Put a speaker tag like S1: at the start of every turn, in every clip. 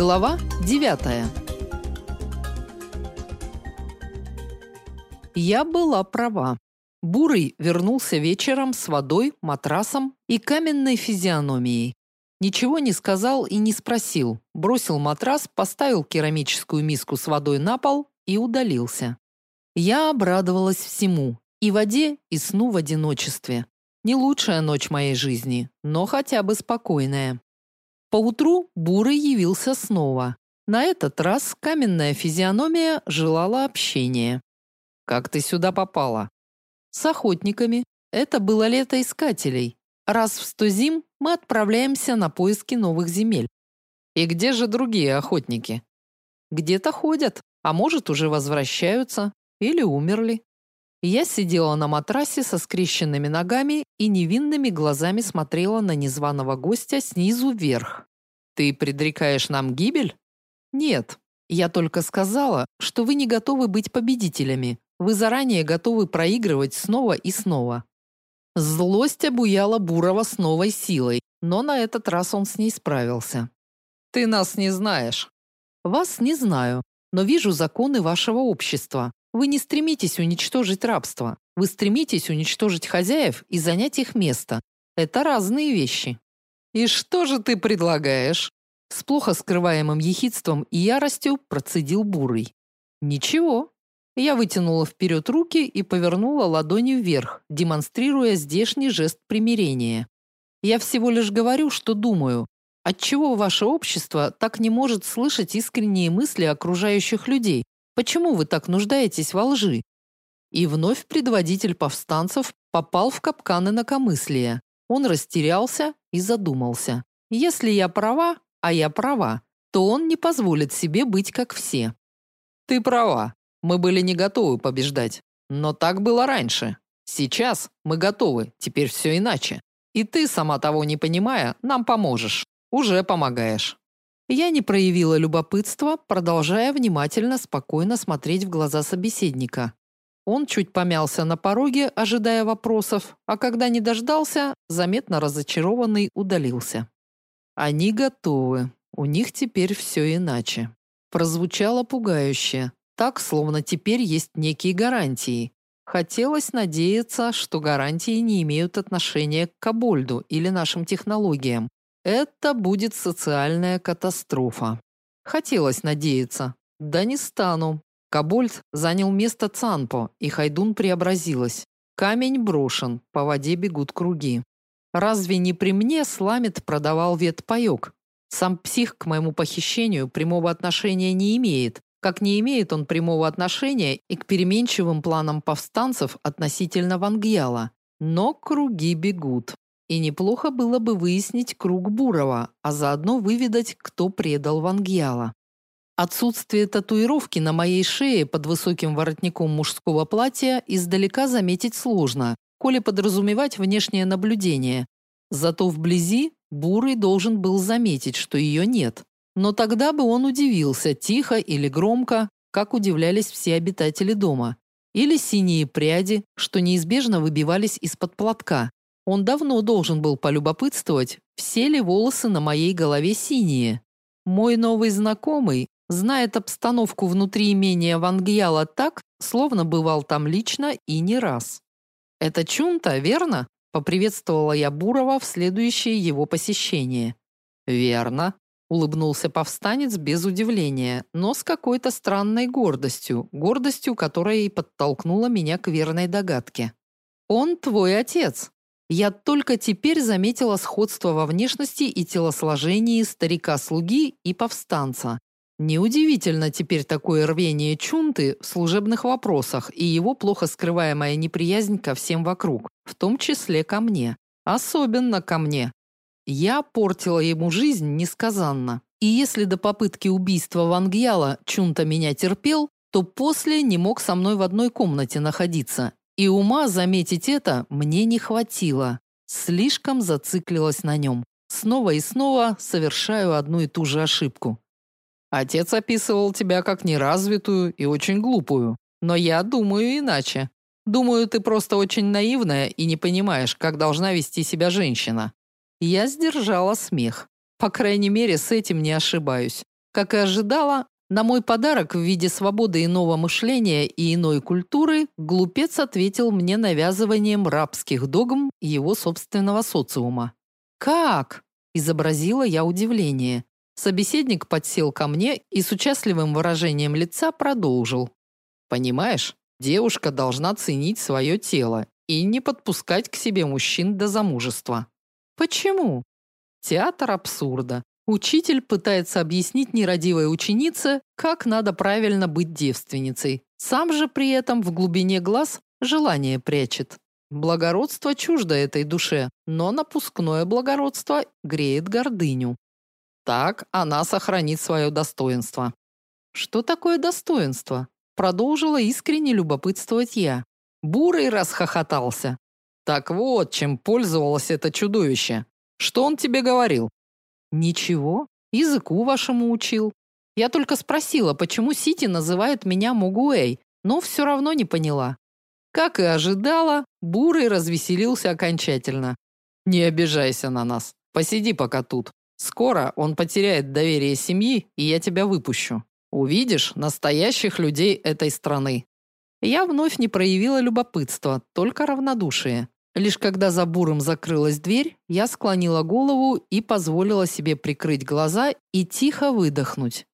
S1: Глава 9. Я была права. Бурый вернулся вечером с водой, матрасом и каменной физиономией. Ничего не сказал и не спросил. Бросил матрас, поставил керамическую миску с водой на пол и удалился. Я обрадовалась всему: и воде, и сну в одиночестве. Не лучшая ночь моей жизни, но хотя бы спокойная. Поутру Бурый явился снова. На этот раз каменная физиономия желала общения. Как ты сюда попала? С охотниками. Это было лето искателей. Раз в сто зим мы отправляемся на поиски новых земель. И где же другие охотники? Где-то ходят, а может, уже возвращаются или умерли. Я сидела на матрасе со скрещенными ногами и невинными глазами смотрела на незваного гостя снизу вверх. Ты предрекаешь нам гибель? Нет. Я только сказала, что вы не готовы быть победителями. Вы заранее готовы проигрывать снова и снова. Злость обуяла Бурова с новой силой, но на этот раз он с ней справился. Ты нас не знаешь. Вас не знаю, но вижу законы вашего общества. Вы не стремитесь уничтожить рабство. Вы стремитесь уничтожить хозяев и занять их место. Это разные вещи. И что же ты предлагаешь? С плохо скрываемым ехидством и яростью процедил Бурый. Ничего. Я вытянула вперед руки и повернула ладони вверх, демонстрируя здешний жест примирения. Я всего лишь говорю, что думаю. Отчего ваше общество так не может слышать искренние мысли окружающих людей, Почему вы так нуждаетесь во лжи? И вновь предводитель повстанцев попал в капкан инакомыслия. Он растерялся и задумался. Если я права, а я права, то он не позволит себе быть как все. Ты права. Мы были не готовы побеждать, но так было раньше. Сейчас мы готовы, теперь все иначе. И ты, сама того не понимая, нам поможешь. Уже помогаешь. Я не проявила любопытства, продолжая внимательно, спокойно смотреть в глаза собеседника. Он чуть помялся на пороге, ожидая вопросов, а когда не дождался, заметно разочарованный удалился. Они готовы. У них теперь все иначе. Прозвучало пугающе, так словно теперь есть некие гарантии. Хотелось надеяться, что гарантии не имеют отношения к Кабольду или нашим технологиям, это будет социальная катастрофа. Хотелось надеяться. Да не стану. Кабольд занял место Цанпо, и Хайдун преобразилась. Камень брошен, по воде бегут круги. Разве не при мне Сламет продавал ветпаёк? Сам псих к моему похищению прямого отношения не имеет, как не имеет он прямого отношения и к переменчивым планам повстанцев относительно Вангьяла. Но круги бегут. И неплохо было бы выяснить круг Бурова, а заодно выведать, кто предал Вангьяла. Отсутствие татуировки на моей шее под высоким воротником мужского платья издалека заметить сложно, коли подразумевать внешнее наблюдение. Зато вблизи Бурый должен был заметить, что ее нет. Но тогда бы он удивился, тихо или громко, как удивлялись все обитатели дома. Или синие пряди, что неизбежно выбивались из-под платка. Он давно должен был полюбопытствовать, все ли волосы на моей голове синие. Мой новый знакомый знает обстановку внутри имения Вангьяла так, словно бывал там лично и не раз. Это Чунта, верно? поприветствовала я Бурова в следующее его посещение. Верно, улыбнулся повстанец без удивления, но с какой-то странной гордостью, гордостью, которая и подтолкнула меня к верной догадке. Он твой отец. Я только теперь заметила сходство во внешности и телосложении старика-слуги и повстанца. Неудивительно теперь такое рвение Чунты в служебных вопросах и его плохо скрываемая неприязнь ко всем вокруг, в том числе ко мне. Особенно ко мне. Я портила ему жизнь несказанно. И если до попытки убийства Вангьяла Чунта меня терпел, то после не мог со мной в одной комнате находиться и ума заметить это мне не хватило. Слишком зациклилась на нем. Снова и снова совершаю одну и ту же ошибку. Отец описывал тебя как неразвитую и очень глупую, но я думаю иначе. Думаю, ты просто очень наивная и не понимаешь, как должна вести себя женщина. Я сдержала смех. По крайней мере, с этим не ошибаюсь. Как и ожидала, на мой подарок в виде свободы иного мышления и иной культуры глупец ответил мне навязыванием рабских догм его собственного социума. «Как?» – изобразила я удивление. Собеседник подсел ко мне и с участливым выражением лица продолжил. «Понимаешь, девушка должна ценить свое тело и не подпускать к себе мужчин до замужества». «Почему?» Театр абсурда. Учитель пытается объяснить нерадивой ученице, как надо правильно быть девственницей. Сам же при этом в глубине глаз желание прячет. Благородство чуждо этой душе, но напускное благородство греет гордыню. Так она сохранит свое достоинство. Что такое достоинство? Продолжила искренне любопытствовать я. Бурый расхохотался. Так вот, чем пользовалось это чудовище. Что он тебе говорил? Ничего, языку вашему учил. Я только спросила, почему Сити называет меня Мугуэй, но все равно не поняла. Как и ожидала, Бурый развеселился окончательно. Не обижайся на нас. Посиди пока тут. Скоро он потеряет доверие семьи, и я тебя выпущу. Увидишь настоящих людей этой страны. Я вновь не проявила любопытства, только равнодушие. Лишь когда за буром закрылась дверь, я склонила голову и позволила себе прикрыть глаза и тихо выдохнуть.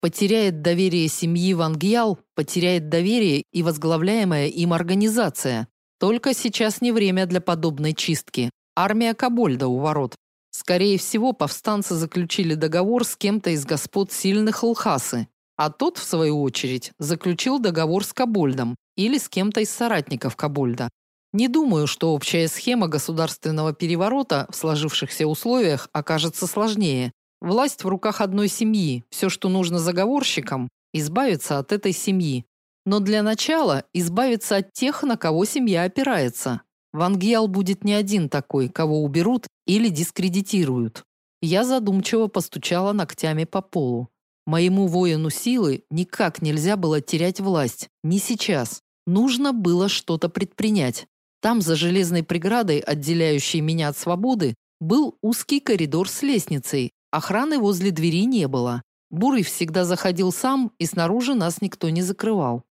S1: Потеряет доверие семьи Вангьял, потеряет доверие и возглавляемая им организация. Только сейчас не время для подобной чистки. Армия Кабольда у ворот. Скорее всего, повстанцы заключили договор с кем-то из господ сильных Лхасы, а тот, в свою очередь, заключил договор с Кабольдом или с кем-то из соратников Кабольда. Не думаю, что общая схема государственного переворота в сложившихся условиях окажется сложнее. Власть в руках одной семьи. Все, что нужно заговорщикам избавиться от этой семьи. Но для начала избавиться от тех, на кого семья опирается. Ван будет не один такой, кого уберут или дискредитируют. Я задумчиво постучала ногтями по полу. Моему воину силы никак нельзя было терять власть, не сейчас. Нужно было что-то предпринять. Там, за железной преградой, отделяющей меня от свободы, был узкий коридор с лестницей. Охраны возле двери не было. Бурый всегда заходил сам, и снаружи нас никто не закрывал.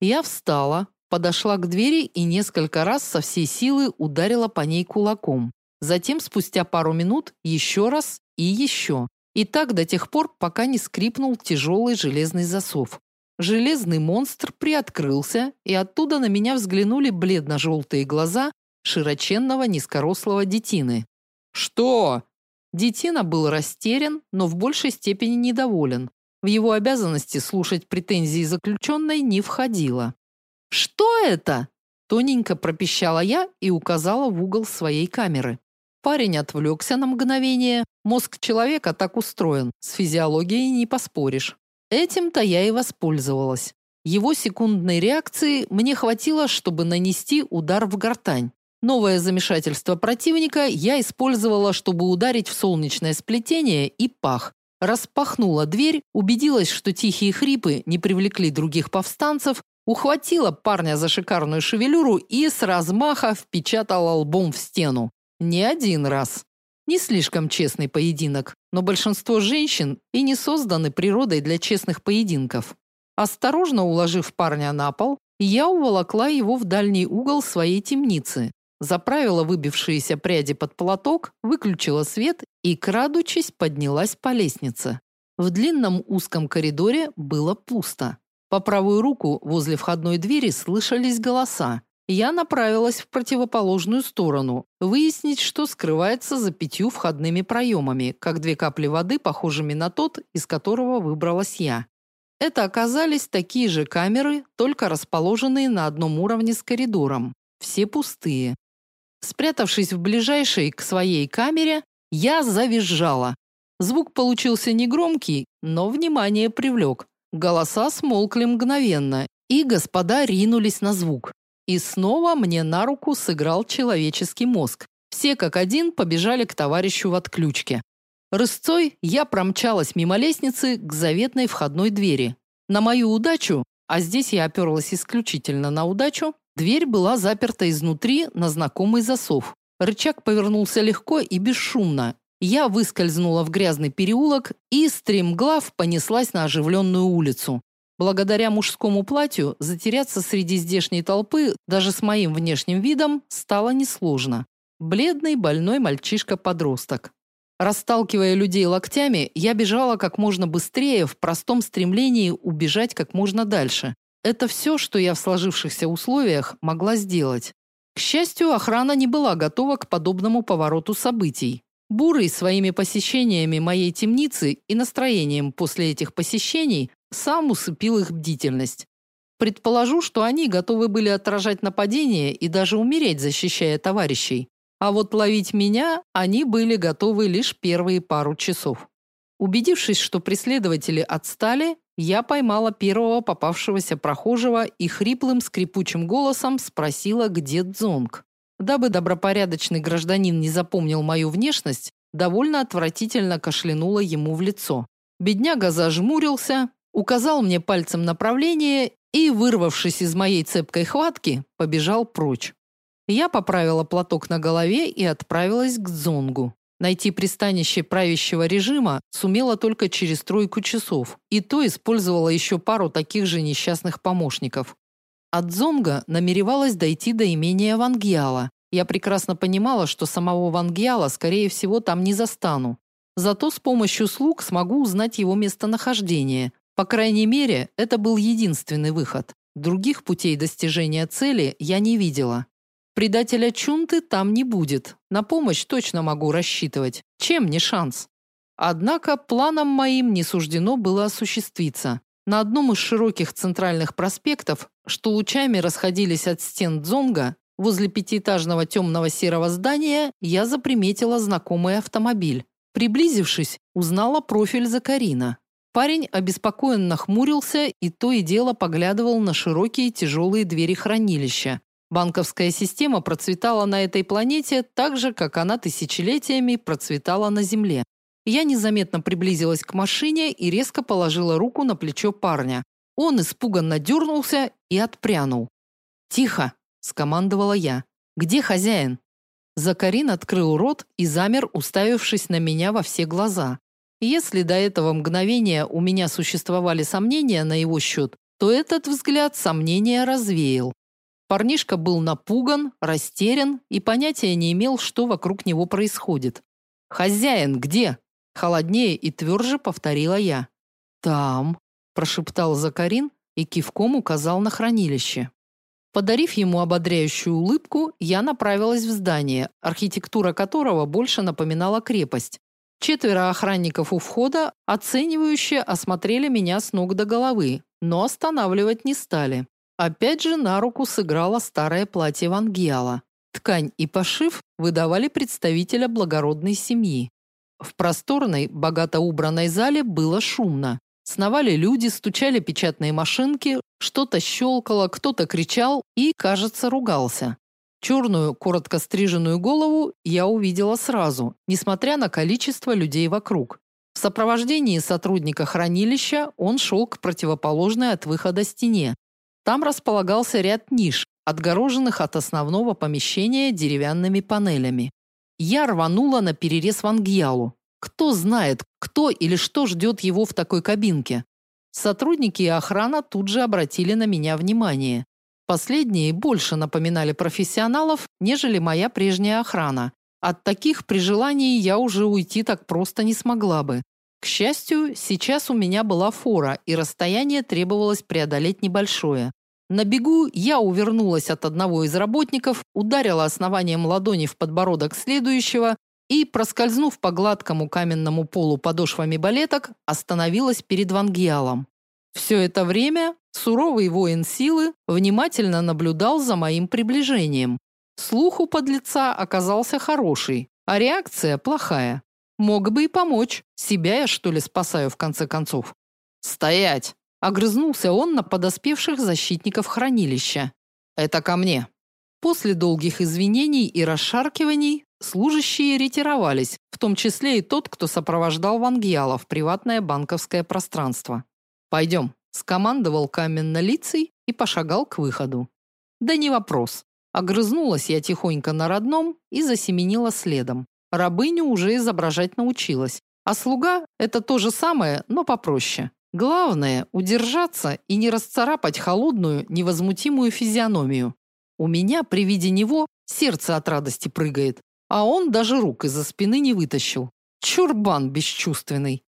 S1: Я встала, подошла к двери и несколько раз со всей силы ударила по ней кулаком. Затем, спустя пару минут, еще раз и еще. И так до тех пор, пока не скрипнул тяжелый железный засов. Железный монстр приоткрылся, и оттуда на меня взглянули бледно-желтые глаза широченного низкорослого детины. «Что?» Детина был растерян, но в большей степени недоволен. В его обязанности слушать претензии заключенной не входило. «Что это?» Тоненько пропищала я и указала в угол своей камеры. Парень отвлекся на мгновение. Мозг человека так устроен, с физиологией не поспоришь. Этим-то я и воспользовалась. Его секундной реакции мне хватило, чтобы нанести удар в гортань. Новое замешательство противника я использовала, чтобы ударить в солнечное сплетение и пах. Распахнула дверь, убедилась, что тихие хрипы не привлекли других повстанцев, ухватила парня за шикарную шевелюру и с размаха впечатала лбом в стену. Не один раз. Не слишком честный поединок, но большинство женщин и не созданы природой для честных поединков. Осторожно уложив парня на пол, я уволокла его в дальний угол своей темницы, заправила выбившиеся пряди под платок, выключила свет и, крадучись, поднялась по лестнице. В длинном узком коридоре было пусто. По правую руку возле входной двери слышались голоса я направилась в противоположную сторону, выяснить, что скрывается за пятью входными проемами, как две капли воды, похожими на тот, из которого выбралась я. Это оказались такие же камеры, только расположенные на одном уровне с коридором. Все пустые. Спрятавшись в ближайшей к своей камере, я завизжала. Звук получился негромкий, но внимание привлек. Голоса смолкли мгновенно, и господа ринулись на звук. И снова мне на руку сыграл человеческий мозг. Все как один побежали к товарищу в отключке. Рысцой я промчалась мимо лестницы к заветной входной двери. На мою удачу, а здесь я оперлась исключительно на удачу, дверь была заперта изнутри на знакомый засов. Рычаг повернулся легко и бесшумно. Я выскользнула в грязный переулок и стремглав понеслась на оживленную улицу. Благодаря мужскому платью затеряться среди здешней толпы даже с моим внешним видом стало несложно. Бледный, больной мальчишка-подросток. Расталкивая людей локтями, я бежала как можно быстрее в простом стремлении убежать как можно дальше. Это все, что я в сложившихся условиях могла сделать. К счастью, охрана не была готова к подобному повороту событий. Бурый своими посещениями моей темницы и настроением после этих посещений сам усыпил их бдительность. Предположу, что они готовы были отражать нападение и даже умереть, защищая товарищей. А вот ловить меня они были готовы лишь первые пару часов. Убедившись, что преследователи отстали, я поймала первого попавшегося прохожего и хриплым скрипучим голосом спросила, где Дзонг. Дабы добропорядочный гражданин не запомнил мою внешность, довольно отвратительно кашлянула ему в лицо. Бедняга зажмурился, указал мне пальцем направление и, вырвавшись из моей цепкой хватки, побежал прочь. Я поправила платок на голове и отправилась к Дзонгу. Найти пристанище правящего режима сумела только через тройку часов, и то использовала еще пару таких же несчастных помощников. От Дзонга намеревалась дойти до имения Вангьяла. Я прекрасно понимала, что самого Вангьяла, скорее всего, там не застану. Зато с помощью слуг смогу узнать его местонахождение, по крайней мере, это был единственный выход. Других путей достижения цели я не видела. Предателя Чунты там не будет. На помощь точно могу рассчитывать. Чем не шанс? Однако планам моим не суждено было осуществиться. На одном из широких центральных проспектов, что лучами расходились от стен Дзонга, возле пятиэтажного темного серого здания, я заприметила знакомый автомобиль. Приблизившись, узнала профиль Закарина. Парень обеспокоенно хмурился и то и дело поглядывал на широкие тяжелые двери хранилища. Банковская система процветала на этой планете так же, как она тысячелетиями процветала на Земле. Я незаметно приблизилась к машине и резко положила руку на плечо парня. Он испуганно дернулся и отпрянул. "Тихо", скомандовала я. "Где хозяин?" Закарин открыл рот и замер, уставившись на меня во все глаза. Если до этого мгновения у меня существовали сомнения на его счет, то этот взгляд сомнения развеял. Парнишка был напуган, растерян и понятия не имел, что вокруг него происходит. Хозяин где? холоднее и тверже повторила я. Там, прошептал Закарин и кивком указал на хранилище. Подарив ему ободряющую улыбку, я направилась в здание, архитектура которого больше напоминала крепость, Четверо охранников у входа оценивающе осмотрели меня с ног до головы, но останавливать не стали. Опять же на руку сыграло старое платье Вангиала. Ткань и пошив выдавали представителя благородной семьи. В просторной, богато убранной зале было шумно. Сновали люди, стучали печатные машинки, что-то щелкало, кто-то кричал и, кажется, ругался. Черную, коротко стриженную голову я увидела сразу, несмотря на количество людей вокруг. В сопровождении сотрудника хранилища он шел к противоположной от выхода стене. Там располагался ряд ниш, отгороженных от основного помещения деревянными панелями. Я рванула на перерез Вангьялу. Кто знает, кто или что ждет его в такой кабинке. Сотрудники и охрана тут же обратили на меня внимание. Последние больше напоминали профессионалов, нежели моя прежняя охрана. От таких при желании я уже уйти так просто не смогла бы. К счастью, сейчас у меня была фора, и расстояние требовалось преодолеть небольшое. На бегу я увернулась от одного из работников, ударила основанием ладони в подбородок следующего и, проскользнув по гладкому каменному полу подошвами балеток, остановилась перед Вангиалом. Все это время суровый воин силы внимательно наблюдал за моим приближением. Слух у подлеца оказался хороший, а реакция плохая. Мог бы и помочь. Себя я что ли спасаю в конце концов? Стоять, огрызнулся он на подоспевших защитников хранилища. Это ко мне. После долгих извинений и расшаркиваний служащие ретировались, в том числе и тот, кто сопровождал Вангьяла в приватное банковское пространство. Пойдем», – скомандовал каменно-лицей и пошагал к выходу. Да не вопрос. Огрызнулась я тихонько на родном и засеменила следом. Рабыню уже изображать научилась. А слуга – это то же самое, но попроще. Главное – удержаться и не расцарапать холодную, невозмутимую физиономию. У меня при виде него сердце от радости прыгает, а он даже рук из-за спины не вытащил. Чурбан бесчувственный.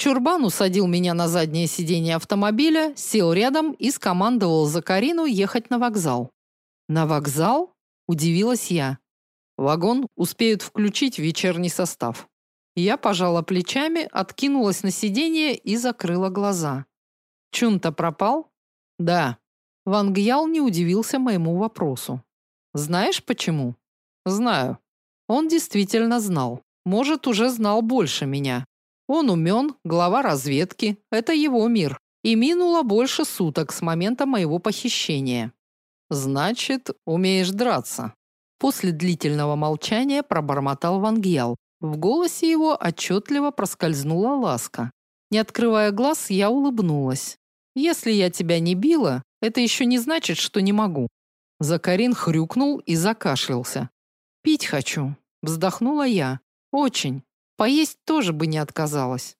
S1: Чурбан усадил меня на заднее сиденье автомобиля, сел рядом и скомандовал за Карину ехать на вокзал. На вокзал? Удивилась я. Вагон успеют включить вечерний состав. Я пожала плечами, откинулась на сиденье и закрыла глаза. Чун-то пропал? Да. Ван Гьял не удивился моему вопросу. Знаешь почему? Знаю. Он действительно знал. Может, уже знал больше меня. Он умен, глава разведки. Это его мир. И минуло больше суток с момента моего похищения. Значит, умеешь драться. После длительного молчания пробормотал Ван Гьял. В голосе его отчетливо проскользнула ласка. Не открывая глаз, я улыбнулась. Если я тебя не била, это еще не значит, что не могу. Закарин хрюкнул и закашлялся. Пить хочу, вздохнула я. Очень. Поесть тоже бы не отказалась.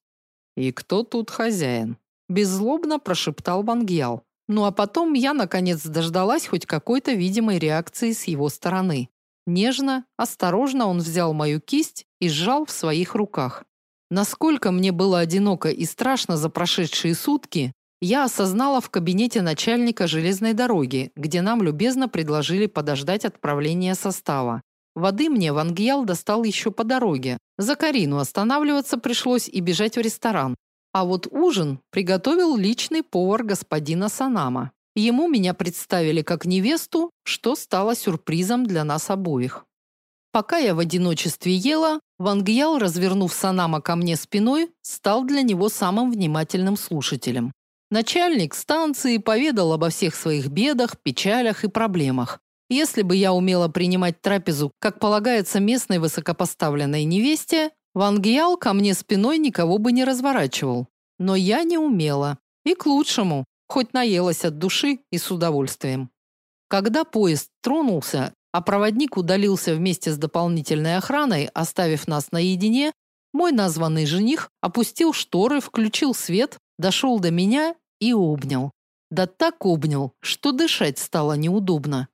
S1: И кто тут хозяин? беззлобно прошептал Вангьял. Ну а потом я наконец дождалась хоть какой-то видимой реакции с его стороны. Нежно, осторожно он взял мою кисть и сжал в своих руках. Насколько мне было одиноко и страшно за прошедшие сутки, я осознала в кабинете начальника железной дороги, где нам любезно предложили подождать отправления состава. Воды мне Вангьял достал еще по дороге. За Карину останавливаться пришлось и бежать в ресторан. А вот ужин приготовил личный повар господина Санама. Ему меня представили как невесту, что стало сюрпризом для нас обоих. Пока я в одиночестве ела, Вангьял, развернув Санама ко мне спиной, стал для него самым внимательным слушателем. Начальник станции поведал обо всех своих бедах, печалях и проблемах. Если бы я умела принимать трапезу, как полагается местной высокопоставленной невесте, Ван Гиал ко мне спиной никого бы не разворачивал. Но я не умела. И к лучшему, хоть наелась от души и с удовольствием. Когда поезд тронулся, а проводник удалился вместе с дополнительной охраной, оставив нас наедине, мой названный жених опустил шторы, включил свет, дошел до меня и обнял. Да так обнял, что дышать стало неудобно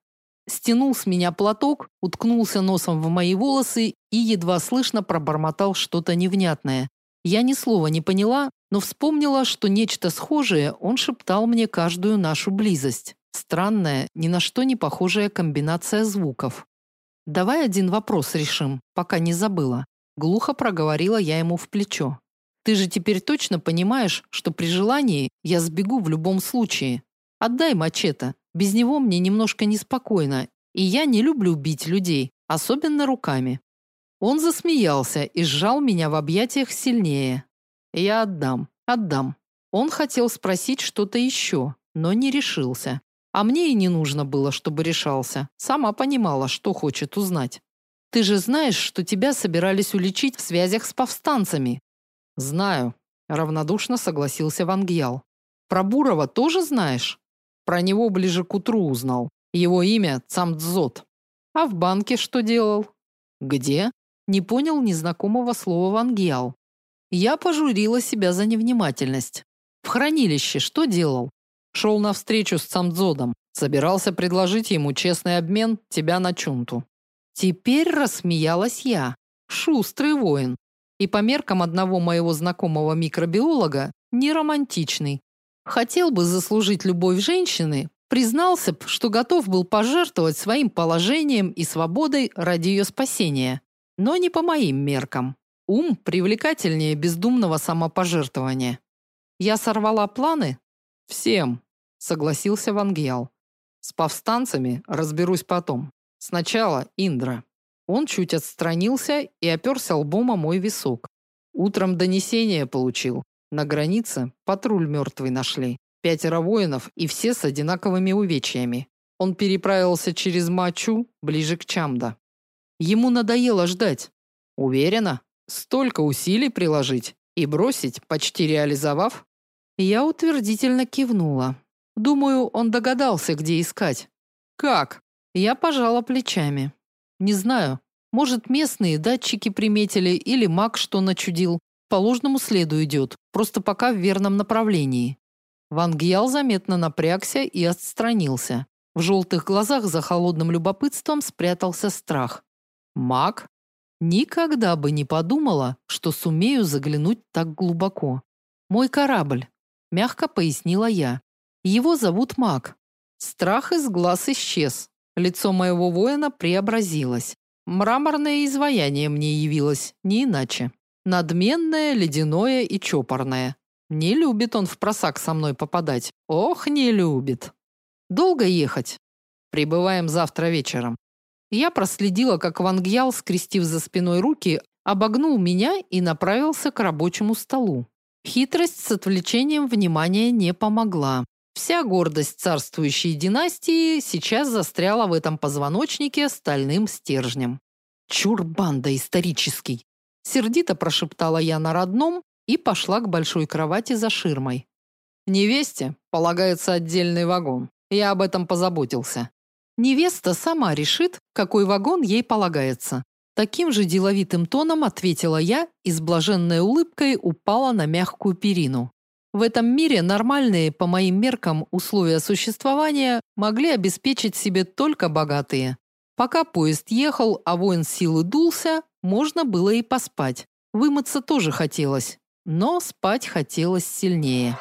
S1: стянул с меня платок, уткнулся носом в мои волосы и едва слышно пробормотал что-то невнятное. Я ни слова не поняла, но вспомнила, что нечто схожее он шептал мне каждую нашу близость. Странная, ни на что не похожая комбинация звуков. Давай один вопрос решим, пока не забыла, глухо проговорила я ему в плечо. Ты же теперь точно понимаешь, что при желании я сбегу в любом случае. Отдай мачете, без него мне немножко неспокойно, и я не люблю бить людей, особенно руками. Он засмеялся и сжал меня в объятиях сильнее. Я отдам, отдам. Он хотел спросить что-то еще, но не решился. А мне и не нужно было, чтобы решался. Сама понимала, что хочет узнать. Ты же знаешь, что тебя собирались уличить в связях с повстанцами. Знаю, равнодушно согласился Вангьял. Про Бурова тоже знаешь? Про него ближе к утру узнал. Его имя Цамдзот. А в банке что делал? Где? Не понял незнакомого слова Вангиал. Я пожурила себя за невнимательность. В хранилище что делал? Шел на встречу с Цамдзодом. Собирался предложить ему честный обмен тебя на чунту. Теперь рассмеялась я. Шустрый воин. И по меркам одного моего знакомого микробиолога, не романтичный. Хотел бы заслужить любовь женщины, признался б, что готов был пожертвовать своим положением и свободой ради ее спасения, но не по моим меркам. Ум привлекательнее бездумного самопожертвования. Я сорвала планы всем, согласился Вангьял. С повстанцами разберусь потом. Сначала Индра. Он чуть отстранился и оперся лбом о мой висок. Утром донесение получил. На границе патруль мертвый нашли. Пятеро воинов и все с одинаковыми увечьями. Он переправился через Мачу, ближе к Чамда. Ему надоело ждать. Уверена, столько усилий приложить и бросить, почти реализовав. Я утвердительно кивнула. Думаю, он догадался, где искать. Как? Я пожала плечами. Не знаю. Может, местные датчики приметили или маг что начудил. По ложному следу идет, просто пока в верном направлении. Ван Гьял заметно напрягся и отстранился. В желтых глазах за холодным любопытством спрятался страх. Маг? Никогда бы не подумала, что сумею заглянуть так глубоко. Мой корабль, мягко пояснила я. Его зовут Маг. Страх из глаз исчез. Лицо моего воина преобразилось. Мраморное изваяние мне явилось, не иначе. Надменное, ледяное и чопорное. Не любит он в просак со мной попадать. Ох, не любит. Долго ехать? Прибываем завтра вечером. Я проследила, как Вангьял, скрестив за спиной руки, обогнул меня и направился к рабочему столу. Хитрость с отвлечением внимания не помогла. Вся гордость царствующей династии сейчас застряла в этом позвоночнике стальным стержнем. Чур банда исторический, сердито прошептала я на родном и пошла к большой кровати за ширмой. Невесте полагается отдельный вагон. Я об этом позаботился. Невеста сама решит, какой вагон ей полагается. Таким же деловитым тоном ответила я и с блаженной улыбкой упала на мягкую перину. В этом мире нормальные, по моим меркам, условия существования могли обеспечить себе только богатые. Пока поезд ехал, а воин силы дулся, можно было и поспать. Вымыться тоже хотелось, но спать хотелось сильнее.